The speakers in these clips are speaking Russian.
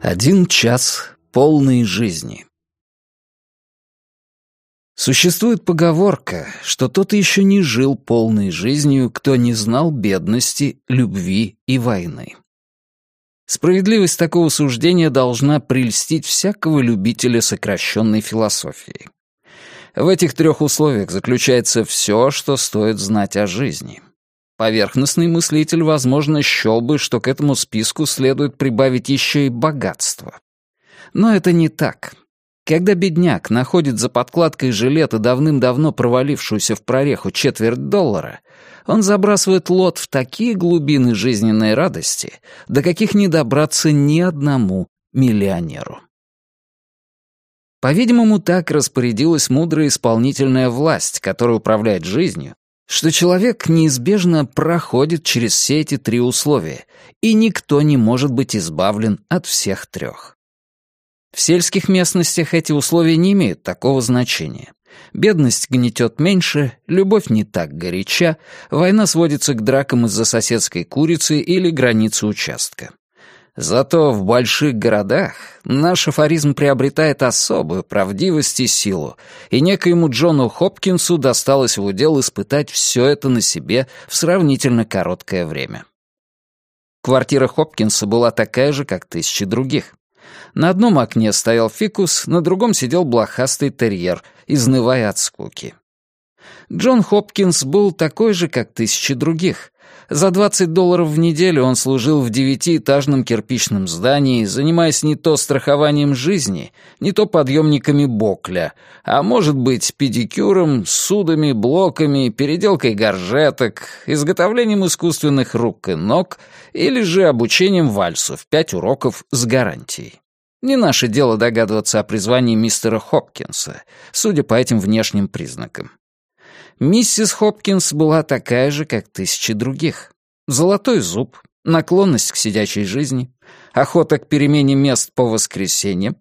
Один час полной жизни. Существует поговорка, что тот еще не жил полной жизнью, кто не знал бедности, любви и войны. Справедливость такого суждения должна прельстить всякого любителя сокращенной философии. В этих трех условиях заключается все, что стоит знать о жизни. Поверхностный мыслитель, возможно, счел бы, что к этому списку следует прибавить еще и богатство. Но это не так. Когда бедняк находит за подкладкой жилета давным-давно провалившуюся в прореху четверть доллара, он забрасывает лот в такие глубины жизненной радости, до каких не добраться ни одному миллионеру. По-видимому, так распорядилась мудрая исполнительная власть, которая управляет жизнью, что человек неизбежно проходит через все эти три условия, и никто не может быть избавлен от всех трех. В сельских местностях эти условия не имеют такого значения. Бедность гнетет меньше, любовь не так горяча, война сводится к дракам из-за соседской курицы или границы участка. Зато в больших городах наш афоризм приобретает особую правдивость и силу, и некоему Джону Хопкинсу досталось в удел испытать все это на себе в сравнительно короткое время. Квартира Хопкинса была такая же, как тысячи других. На одном окне стоял фикус, на другом сидел блохастый терьер, изнывая от скуки. Джон Хопкинс был такой же, как тысячи других, за 20 долларов в неделю он служил в девятиэтажном кирпичном здании, занимаясь не то страхованием жизни, не то подъемниками бокля, а может быть педикюром, судами, блоками, переделкой горжеток, изготовлением искусственных рук и ног или же обучением вальсу в пять уроков с гарантией. Не наше дело догадываться о призвании мистера Хопкинса, судя по этим внешним признакам. Миссис Хопкинс была такая же, как тысячи других. Золотой зуб, наклонность к сидячей жизни, охота к перемене мест по воскресеньям,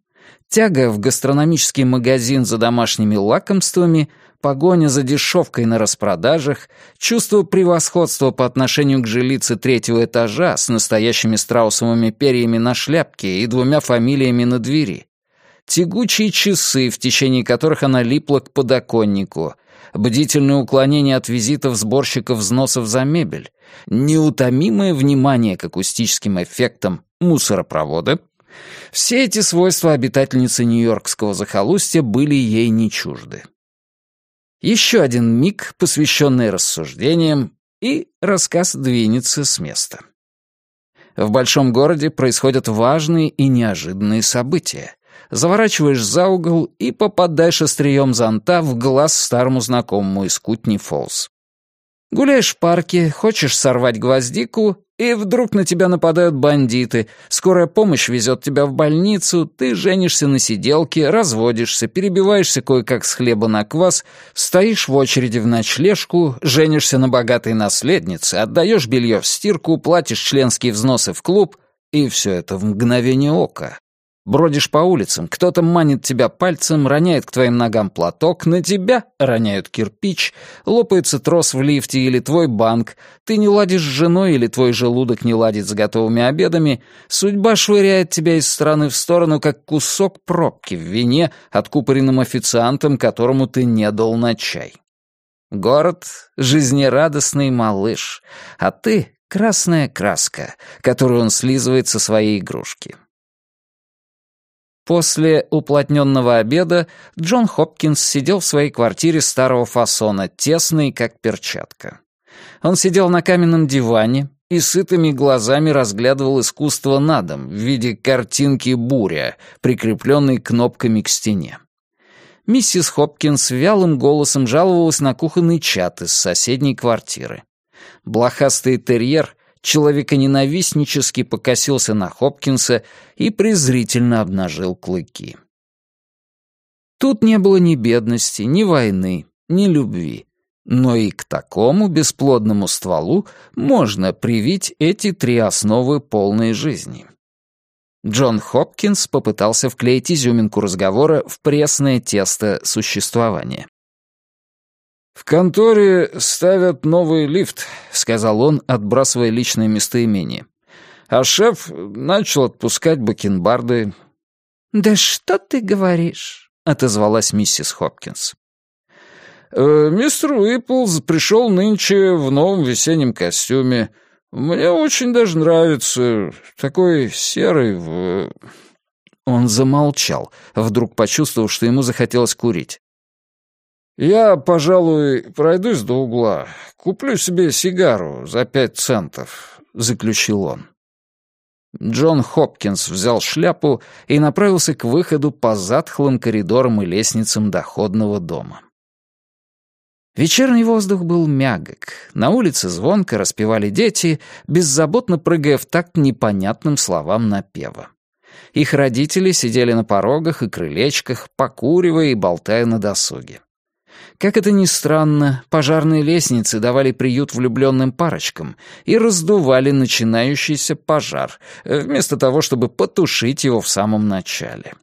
тяга в гастрономический магазин за домашними лакомствами, погоня за дешевкой на распродажах, чувство превосходства по отношению к жилице третьего этажа с настоящими страусовыми перьями на шляпке и двумя фамилиями на двери, тягучие часы, в течение которых она липла к подоконнику — бдительное уклонение от визитов сборщиков взносов за мебель, неутомимое внимание к акустическим эффектам мусоропровода — все эти свойства обитательницы нью-йоркского захолустья были ей не чужды. Еще один миг, посвященный рассуждениям, и рассказ двинется с места. В большом городе происходят важные и неожиданные события заворачиваешь за угол и попадаешь острием зонта в глаз старому знакомому из Кутни Фолс. Гуляешь в парке, хочешь сорвать гвоздику, и вдруг на тебя нападают бандиты, скорая помощь везет тебя в больницу, ты женишься на сиделке, разводишься, перебиваешься кое-как с хлеба на квас, стоишь в очереди в ночлежку, женишься на богатой наследнице, отдаешь белье в стирку, платишь членские взносы в клуб, и все это в мгновение ока. Бродишь по улицам, кто-то манит тебя пальцем, роняет к твоим ногам платок, на тебя роняют кирпич, лопается трос в лифте или твой банк, ты не ладишь с женой или твой желудок не ладит с готовыми обедами, судьба швыряет тебя из стороны в сторону, как кусок пробки в вине, откупоренным официантом, которому ты не дал на чай. Город — жизнерадостный малыш, а ты — красная краска, которую он слизывает со своей игрушки. После уплотненного обеда Джон Хопкинс сидел в своей квартире старого фасона, тесной, как перчатка. Он сидел на каменном диване и сытыми глазами разглядывал искусство на дом в виде картинки «Буря», прикрепленной кнопками к стене. Миссис Хопкинс вялым голосом жаловалась на кухонный чат из соседней квартиры. Блохастый терьер человеконенавистнически покосился на Хопкинса и презрительно обнажил клыки. Тут не было ни бедности, ни войны, ни любви. Но и к такому бесплодному стволу можно привить эти три основы полной жизни. Джон Хопкинс попытался вклеить изюминку разговора в пресное тесто существования. «В конторе ставят новый лифт», — сказал он, отбрасывая личное местоимение. а шеф начал отпускать бакенбарды. «Да что ты говоришь?» — отозвалась миссис Хопкинс. «Э, «Мистер Уиплз пришел нынче в новом весеннем костюме. Мне очень даже нравится. Такой серый в...» Он замолчал, вдруг почувствовав, что ему захотелось курить. «Я, пожалуй, пройдусь до угла. Куплю себе сигару за пять центов», — заключил он. Джон Хопкинс взял шляпу и направился к выходу по затхлым коридорам и лестницам доходного дома. Вечерний воздух был мягок. На улице звонко распевали дети, беззаботно прыгая в такт непонятным словам напева. Их родители сидели на порогах и крылечках, покуривая и болтая на досуге. Как это ни странно, пожарные лестницы давали приют влюбленным парочкам и раздували начинающийся пожар, э, вместо того, чтобы потушить его в самом начале.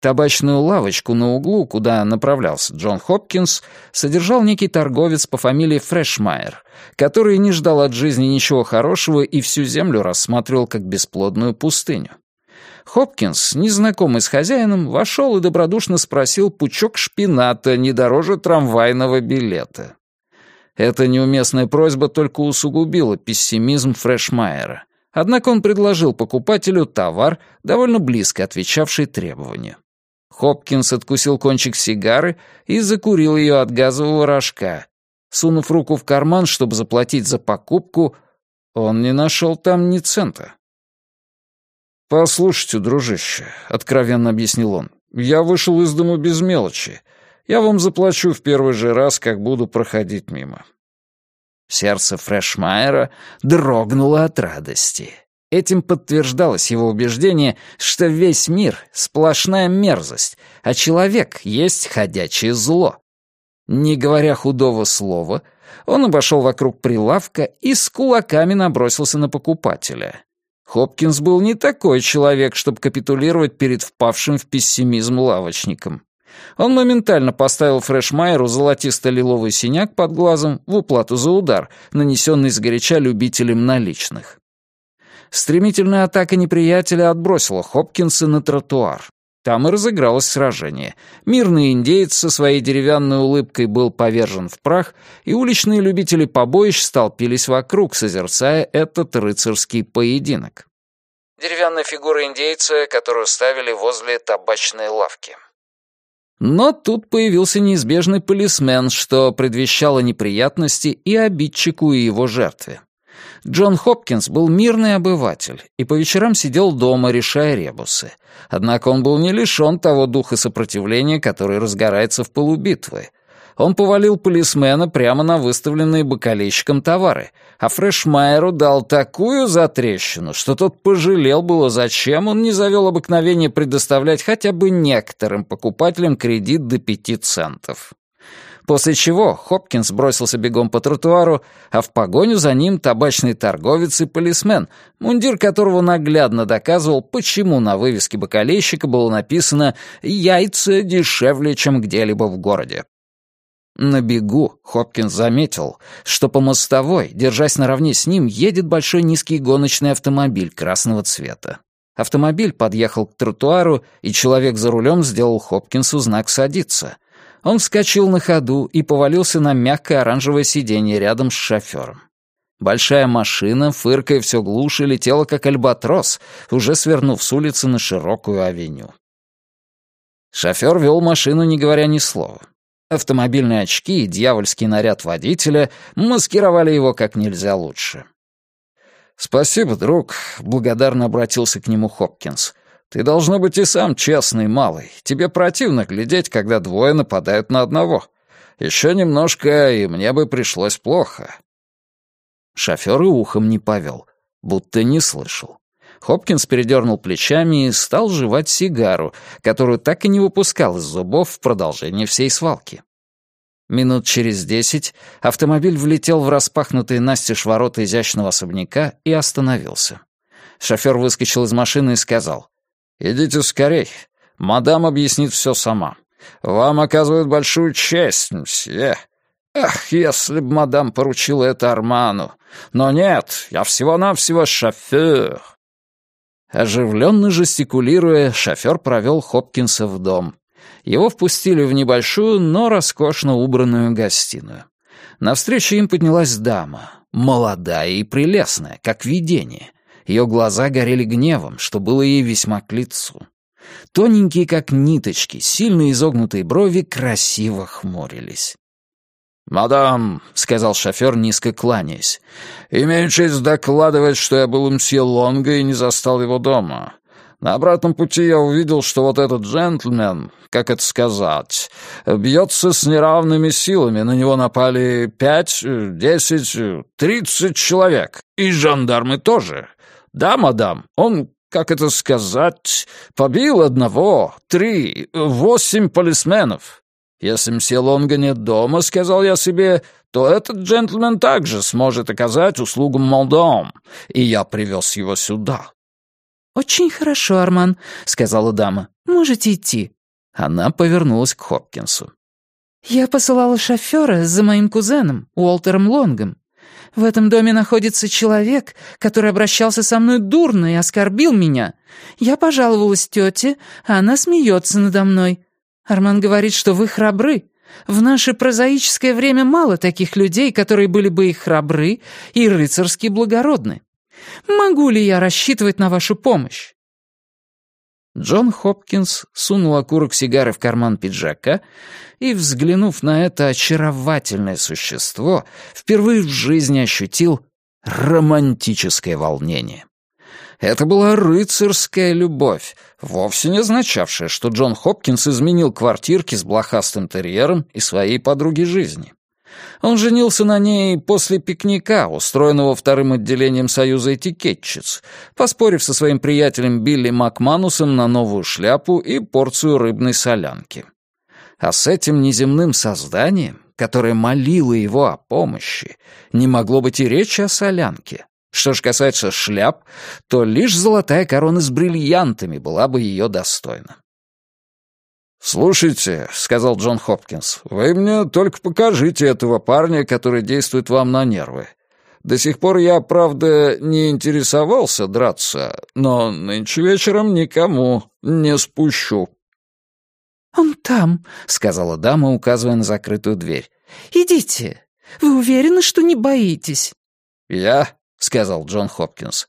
Табачную лавочку на углу, куда направлялся Джон Хопкинс, содержал некий торговец по фамилии Фрешмайер, который не ждал от жизни ничего хорошего и всю землю рассматривал как бесплодную пустыню. Хопкинс, незнакомый с хозяином, вошел и добродушно спросил пучок шпината не дороже трамвайного билета. Эта неуместная просьба только усугубила пессимизм Фрешмайера. Однако он предложил покупателю товар, довольно близко отвечавший требованию. Хопкинс откусил кончик сигары и закурил ее от газового рожка. Сунув руку в карман, чтобы заплатить за покупку, он не нашел там ни цента. «Послушайте, дружище», — откровенно объяснил он, — «я вышел из дома без мелочи. Я вам заплачу в первый же раз, как буду проходить мимо». Сердце Фрешмайера дрогнуло от радости. Этим подтверждалось его убеждение, что весь мир — сплошная мерзость, а человек есть ходячее зло. Не говоря худого слова, он обошел вокруг прилавка и с кулаками набросился на покупателя. Хопкинс был не такой человек, чтобы капитулировать перед впавшим в пессимизм лавочником. Он моментально поставил Фрешмайеру золотисто-лиловый синяк под глазом в уплату за удар, нанесенный сгоряча любителям наличных. Стремительная атака неприятеля отбросила Хопкинса на тротуар. Там и разыгралось сражение. Мирный индеец со своей деревянной улыбкой был повержен в прах, и уличные любители побоищ столпились вокруг, созерцая этот рыцарский поединок. Деревянная фигура индейца, которую ставили возле табачной лавки. Но тут появился неизбежный полисмен, что предвещало неприятности и обидчику, и его жертве. Джон Хопкинс был мирный обыватель и по вечерам сидел дома, решая ребусы. Однако он был не лишен того духа сопротивления, который разгорается в полубитвы. Он повалил полисмена прямо на выставленные бокалейщиком товары, а Фрешмайеру дал такую затрещину, что тот пожалел было, зачем он не завел обыкновение предоставлять хотя бы некоторым покупателям кредит до пяти центов. После чего Хопкинс бросился бегом по тротуару, а в погоню за ним табачный торговец и полисмен, мундир которого наглядно доказывал, почему на вывеске бокалейщика было написано «Яйца дешевле, чем где-либо в городе». На бегу Хопкинс заметил, что по мостовой, держась наравне с ним, едет большой низкий гоночный автомобиль красного цвета. Автомобиль подъехал к тротуару, и человек за рулем сделал Хопкинсу знак «садиться». Он вскочил на ходу и повалился на мягкое оранжевое сиденье рядом с шофером. Большая машина, фыркая все глуше, летела как альбатрос, уже свернув с улицы на широкую авеню. Шофер вел машину, не говоря ни слова. Автомобильные очки и дьявольский наряд водителя маскировали его как нельзя лучше. «Спасибо, друг», — благодарно обратился к нему Хопкинс. Ты должно быть и сам честный, малый. Тебе противно глядеть, когда двое нападают на одного. Еще немножко, и мне бы пришлось плохо». Шофер и ухом не повел, будто не слышал. Хопкинс передернул плечами и стал жевать сигару, которую так и не выпускал из зубов в продолжение всей свалки. Минут через десять автомобиль влетел в распахнутые настежь ворота изящного особняка и остановился. Шофер выскочил из машины и сказал, «Идите скорей. Мадам объяснит все сама. Вам оказывают большую честь, мсье. Ах, если б мадам поручила это Арману. Но нет, я всего-навсего шофер. Оживленно жестикулируя, шофер провел Хопкинса в дом. Его впустили в небольшую, но роскошно убранную гостиную. Навстречу им поднялась дама, молодая и прелестная, как видение. Ее глаза горели гневом, что было ей весьма к лицу. Тоненькие, как ниточки, сильно изогнутые брови красиво хмурились. «Мадам», — сказал шофер, низко кланяясь, — «имею честь докладывать, что я был у мсье Лонга и не застал его дома. На обратном пути я увидел, что вот этот джентльмен, как это сказать, бьется с неравными силами. На него напали пять, десять, тридцать человек. И жандармы тоже. Да, мадам, он, как это сказать, побил одного, три, восемь полисменов. Если мсье Лонга нет дома, сказал я себе, то этот джентльмен также сможет оказать услугу Молдом, и я привез его сюда. «Очень хорошо, Арман», — сказала дама. «Можете идти». Она повернулась к Хопкинсу. «Я посылала шофера за моим кузеном, Уолтером Лонгом. В этом доме находится человек, который обращался со мной дурно и оскорбил меня. Я пожаловалась тете, а она смеется надо мной. Арман говорит, что вы храбры. В наше прозаическое время мало таких людей, которые были бы и храбры, и рыцарски благородны. Могу ли я рассчитывать на вашу помощь?» Джон Хопкинс сунул окурок сигары в карман пиджака и, взглянув на это очаровательное существо, впервые в жизни ощутил романтическое волнение. Это была рыцарская любовь, вовсе не означавшая, что Джон Хопкинс изменил квартирки с блохастым терьером и своей подруги жизни. Он женился на ней после пикника, устроенного вторым отделением Союза этикетчиц, поспорив со своим приятелем Билли Макманусом на новую шляпу и порцию рыбной солянки. А с этим неземным созданием, которое молило его о помощи, не могло быть и речи о солянке. Что ж касается шляп, то лишь золотая корона с бриллиантами была бы ее достойна. «Слушайте», — сказал Джон Хопкинс, — «вы мне только покажите этого парня, который действует вам на нервы. До сих пор я, правда, не интересовался драться, но нынче вечером никому не спущу». «Он там», — сказала дама, указывая на закрытую дверь. «Идите. Вы уверены, что не боитесь?» «Я?» — сказал Джон Хопкинс.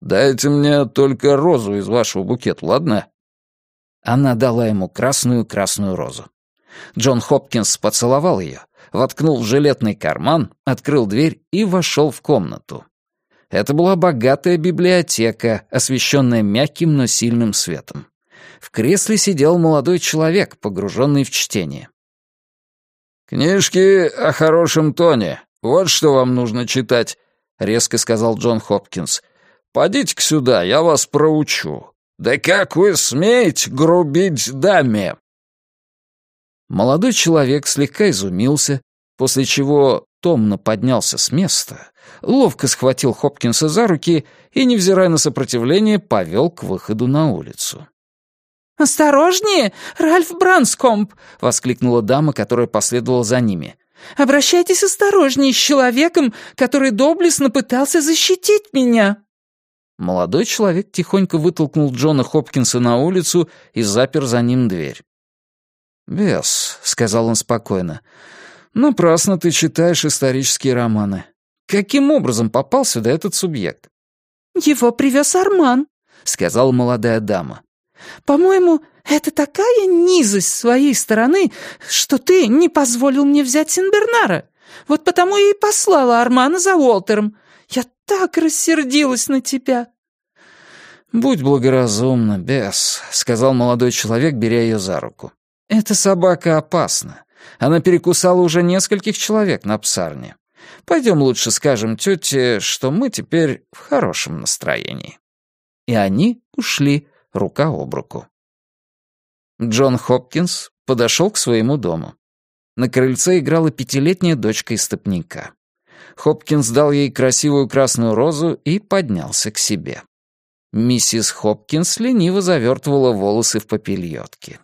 «Дайте мне только розу из вашего букета, ладно?» Она дала ему красную-красную розу. Джон Хопкинс поцеловал ее, воткнул в жилетный карман, открыл дверь и вошел в комнату. Это была богатая библиотека, освещенная мягким, но сильным светом. В кресле сидел молодой человек, погруженный в чтение. «Книжки о хорошем тоне. Вот что вам нужно читать», — резко сказал Джон Хопкинс. «Подите-ка сюда, я вас проучу. «Да как вы смеете грубить даме?» Молодой человек слегка изумился, после чего томно поднялся с места, ловко схватил Хопкинса за руки и, невзирая на сопротивление, повел к выходу на улицу. «Осторожнее, Ральф Бранскомп!» — воскликнула дама, которая последовала за ними. «Обращайтесь осторожнее с человеком, который доблестно пытался защитить меня!» Молодой человек тихонько вытолкнул Джона Хопкинса на улицу и запер за ним дверь. «Бес», — сказал он спокойно, — «напрасно ты читаешь исторические романы. Каким образом попал сюда этот субъект?» «Его привез Арман», — сказала молодая дама. «По-моему, это такая низость своей стороны, что ты не позволил мне взять Синбернара. Вот потому и послала Армана за Уолтером. Я так рассердилась на тебя!» «Будь благоразумна, Бесс», — сказал молодой человек, беря ее за руку. «Эта собака опасна. Она перекусала уже нескольких человек на псарне. Пойдем лучше скажем тете, что мы теперь в хорошем настроении». И они ушли рука об руку. Джон Хопкинс подошел к своему дому. На крыльце играла пятилетняя дочка истопника. Хопкинс дал ей красивую красную розу и поднялся к себе. Миссис Хопкинс лениво завертывала волосы в попельотке.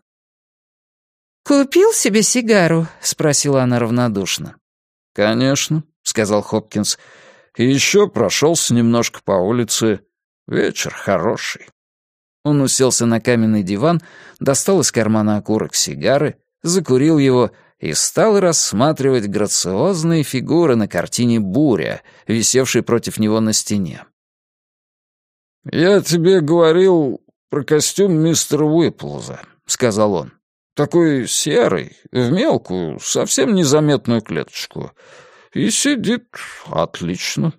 «Купил себе сигару?» — спросила она равнодушно. «Конечно», — сказал Хопкинс. «И еще прошелся немножко по улице. Вечер хороший». Он уселся на каменный диван, достал из кармана окурок сигары, закурил его и стал рассматривать грациозные фигуры на картине «Буря», висевшей против него на стене. «Я тебе говорил про костюм мистера Уиплза», — сказал он. «Такой серый, в мелкую, совсем незаметную клеточку. И сидит отлично».